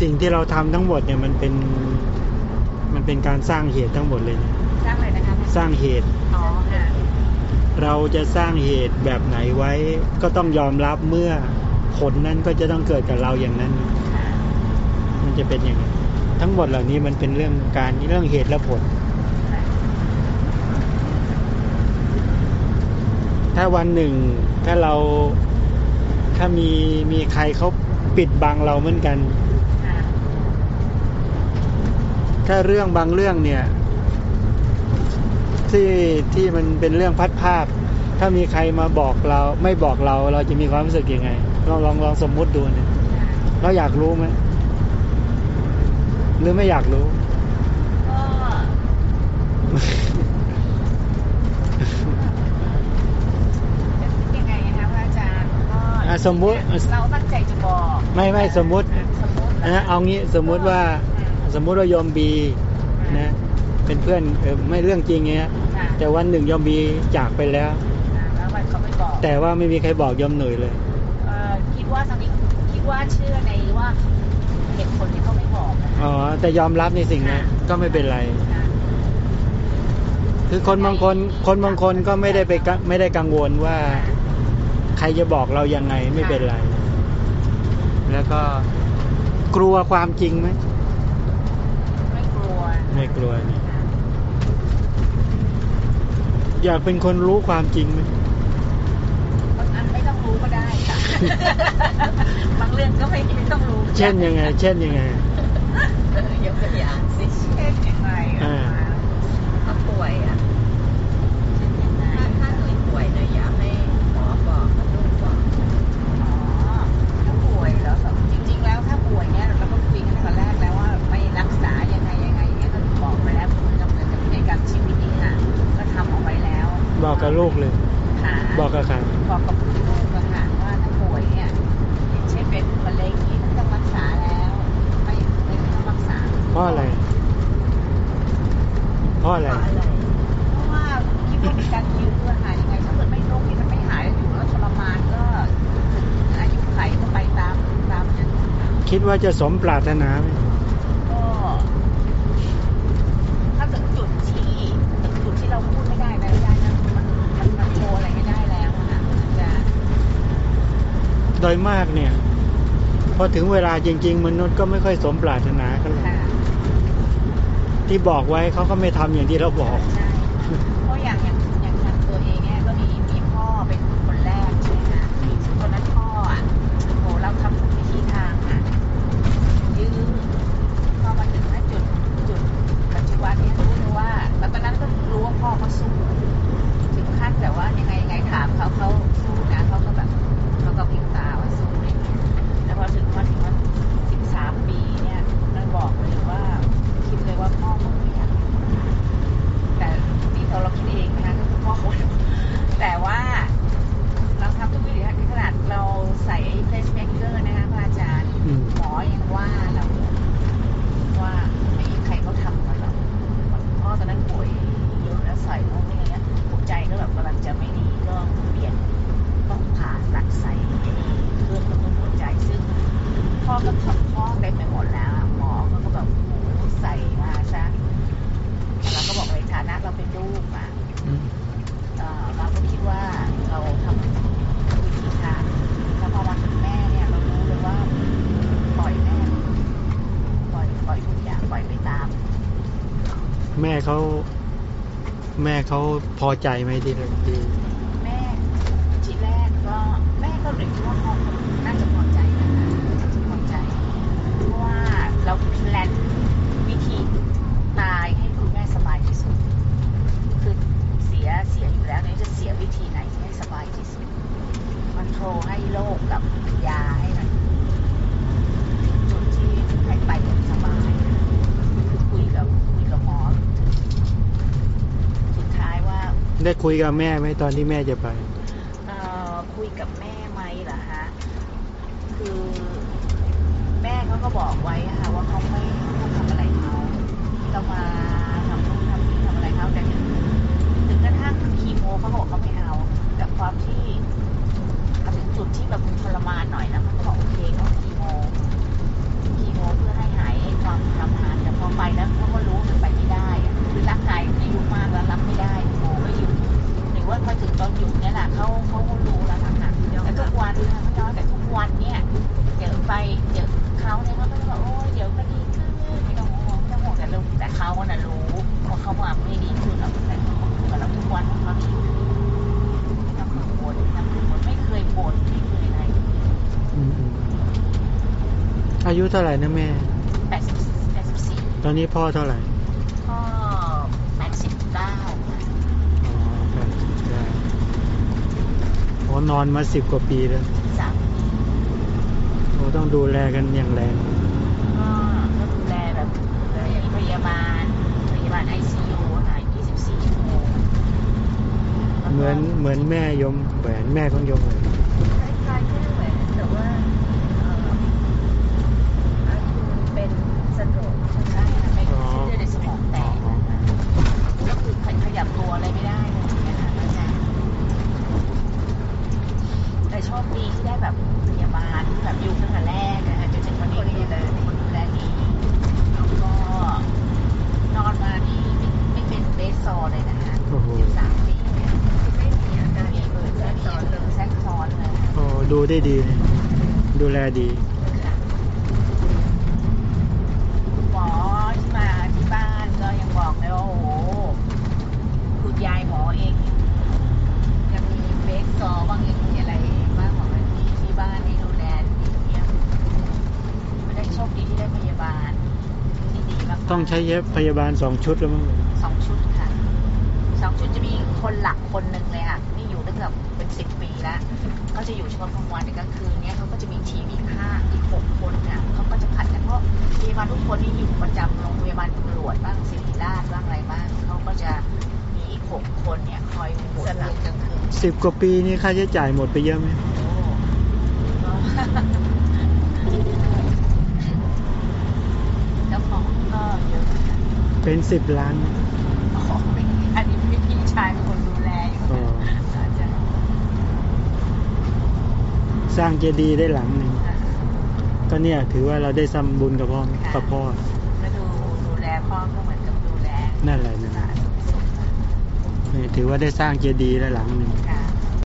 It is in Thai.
สิ่งที่เราทำทั้งหมดเนี่ยมันเป็นมันเป็นการสร้างเหตุทั้งหมดเลยนะสร้างอะไรนะคะสร้างเหตุอ๋อค่ะเราจะสร้างเหตุแบบไหนไว้ก็ต้องยอมรับเมื่อผลนั้นก็จะต้องเกิดกับเราอย่างนั้นค่ะมันจะเป็นอย่างนั้นทั้งหมดเหล่านี้มันเป็นเรื่องการเรื่องเหตุและผลค่ะถ้าวันหนึ่งถ้าเราถ้ามีมีใครเขาปิดบังเราเหมือนกัน ค่ะ ถ้าเรื่องบางเรื่องเนี่ย ที่ที่มันเป็นเรื่องพัดภาคถ้ามีใครมาบอกเรา ไม่บอกเรา เราจะมีความรู้สึกยังไงลองลองลองสมมุติดูเนี่ยค่ะเราอยากรู้ไหมหรือไม่อยากรู้ก็ยังไงนะคะพระอาจารย์ก็อะสมมุติเราตั้งใจจะบอก ไม่ไม่สมมุติสมมุตินะเอางี้สมมุติว่า สมมุติว่าโยมบีนะเป็นเพื่อนเออไม่เรื่องจริงเงี้ยค่ะแต่วันหนึ่งโยมบีจากไปแล้วค่ะแล้วมันเขาไม่บอกแต่ว่าไม่มีใครบอกโยมหนุ่ยเลยเอ่อคิดว่าทางนี้คิดว่าเชื่อในว่าเหตุผลที่เขาไม่บอกนะคะอ๋อแต่ยอมรับในสิ่งนั้นก็ไม่เป็นไรค่ะคือคนบางคนคนบางคนก็ไม่ได้ไปกะไม่ได้กังวลว่าใครจะบอกเรายังไงไม่เป็นไร แล้วก็กลัวความจริงไหมไม่กลัว ไม่กลัวนี่ค่ะอยากเป็นคนรู้ความจริงไหมบางอันไม่ต้องรู้ก็ได้ค่ะบางเรื่องก็ไม่ไม่ต้องรู้ เช่นยังไง เช่นยังไงเออยกตัวอย่างสิเช่น บอกกับใครบอกกับคุณลูกอะค่ะว่าถ้าป่วยเนี่ยอย่างเช่นเป็นมะเร็งนี่ต้องรักษาแล้วไม่ไม่ต้องรักษาเพราะอะไรเพราะอะไรเพราะอะไรเพราะว่าคิดว่ามีการยื้ออะค่ะยังไงถ้าเกิดไม่โรคนี้มันไม่หายแล้วอยู่แล้วทรมานก็อายุไขก็ไปตามตามนั้นคิดว่าจะสมปรารถนาไหม ก็ถ้าถึงจุดที่ถึงจุดที่เราพูดไม่ได้นะไม่ได้นะมันมันมันโชว์อะไรไม่ได้แล้วอะค่ะมันจะ โด ยมากเนี่ย พอถึงเวลาจริง ๆ มนุษย์ก็ไม่ค่อยสมปรารถนากันหรอกค่ะที่บอกไว้เขาก็ไม่ทำอย่างที่เราบอกใช่เพราะอย่างอย่างอย่างอย่างตัวเองเนี่ยก็มีมีพ่อเป็นคนแรกใช่ไหมคะซึ่งตอนนั้นพ่ออะโหเราทำทุกวิธีทางอะยื้อพอมาถึงณจุดจุดปัจจุบันเนี้รู้เลยว่า แล้วตอนนั้นก็รู้ว่าพ่อเขาสู้ ถึงขั้นแบบว่ายังไงยังไงถามเขาเขาสู้นะเขาก็แบบเขาก็พลิกตาว่าสู้อะไรอย่างเงี้ยแล้วพอถึงพอถึงว่าสิบสามปีเนี่ยมันบอกเลยว่าคิดเลยว่าพ่อคงไม่อยากอยู่แต่ที่เราเราคิดเองนะคะก็คือพ่อเขาแต่ว่าเราทำทุกวิธีทางขนาดเราใส่ไอ้เพลสเมเกอร์นะคะพระอาจารย์ อืม หมอยังว่าเราเลยว่าไม่มีใครเขาทำมาหรอกพ่อตอนนั้นป่วยเยอะแล้ว ใส่พวกนี้เงี้ยหัวใจก็แบบกำลังจะไม่ดีก็เปลี่ยนต้องผ่าตัดใส่เครื่องกระตุ้นหัวใจซึ่งพ่อก็ทำพ่อเต็มไปหมดแล้วหมอเขาก็แบบโอ้ใส่มาซะแต่เราก็บอกในฐานะเราเป็นลูกอะเอ่อเราก็คิดว่าเราทำวิธีทางแล้วพอมาถึงแม่เนี่ยเรารู้เลยว่าปล่อยแม่ปล่อยปล่อยทุกอย่างปล่อยไปตาม แม่เขา แม่เขาพอใจไหมที่ที่แม่ทีแรกก็แม่ก็เลยคิดว่าพ่อน่าจะพอใจนะคะน่าจะพอใจเพราะว่าเราแพลนวิธีตายให้คุณแม่สบายที่สุด คือเสียเสียอยู่แล้วเนี่ยจะเสียวิธีไหนที่ให้สบายที่สุดคอนโทรลให้โรคกับยาให้มันจุดที่ให้ไปอย่างสบายคือคุยกับคุยกับหมอถึงสุดท้ายว่า ได้คุยกับแม่ไหมตอนที่แม่จะไปเอ่อคุยกับแม่ไหมเหรอฮะ คือ แม่เขาก็บอกไว้อะค่ะว่าเขาไม่ต้องทำอะไรเขาต้องมาทำนู่นทำนี่ทำอะไรเขาแต่ถึงถึงกระทั่งคีโมเขาบอกเขาไม่เอา แต่ความที่เอาถึงจุดที่แบบมันทรมานหน่อยนะเขาก็บอกโอเคเขาคีโมคีโมเพื่อ ยุเท่าไหร่นะแม่ แปดสิบแปดสิบสี่ตอนนี้พ่อเท่าไหร่ก็แปดสิบเก้าอ๋อแปดสิบเก้าโอ้นอนมาสิบกว่าปีแล้วสามโอ้ต้องดูแลกันอย่างแรงก็ก็ดูแลแบบมีพยาบาลพยาบาลไอซียูค่ะยี่สิบสี่ชั่วโมงแล้วก็เหมือนเหมือนแม่ยมแหวนแม่ของยมแหวนคล้ายๆแค่แหวนแต่ว่าเอ่ออาคุณเป็นสโตรกใช่ไหม ใช่ค่ะเป็นเส้นเลือดในสมองแตก อ๋อ ก็คือขยับตัวอะไรไม่ได้เลยนะคะอาจารย์แต่โชคดีที่ได้แบบพยาบาลที่แบบอยู่ตั้งแต่แรกนะคะจนถึงวันนี้ก็ยังเป็นคนดูแลดีแล้วก็นอนมานี่ไม่ไม่เป็นเบสซอร์เลยนะคะ โอ้โห สิบสามปีเนี่ย ไม่มีอาการ มีเบิร์ดแทรกซ้อนเลยแทรกซ้อนเลย โอ้ดู ได้ดีนะดูแลดีค่ะคุณหมอที่มาที่บ้านก็ยังบอกเลยว่าโอ้โหคุณยายหมอเองยังมีเบสซอร์บ้างยังมีอะไรบ้างของที่ที่บ้านที่ดูแลดีเยี่ยมไม่ได้โชคดีที่ได้พยาบาลที่ดีมากๆต้องใช้เย็บพยาบาลสองชุดแล้วมั้งสองชุดค่ะสองชุดจะมีคนหลักคนหนึ่ง จะอยู่เฉพาะกลางวันแต่กลางคืนเนี่ยเขาก็จะมีทีมอีกห้าอีกหกคนเนี่ยเขาก็จะผัดกันเพราะพยาบาลทุกคนนี่อยู่ประจำโรงพยาบาลตำรวจบ้างศิริราชบ้างอะไรบ้างเขาก็จะมีอีกหกคนเนี่ยคอยหมุนเวียนกลางคืนสิบกว่าปีนี่ค่าใช้จ่ายหมดไปเยอะไหมโอ้ก็แล้วของก็เยอะค่ะเป็นสิบล้านอ๋ออันนี้พี่ชายเป็นคนดูแลอยู่ อ๋อ อาจจะ สร้างเจดีย์ได้หลังหนึ่งก็เนี่ยถือว่าเราได้ทำบุญกับพ่อกับพ่อแล้วดูดูแลพ่อก็เหมือนกับดูแลนั่นแหละนั่นแหละสุดๆนี่ถือว่าได้สร้างเจดีย์ได้หลังหนึ่งค่ะ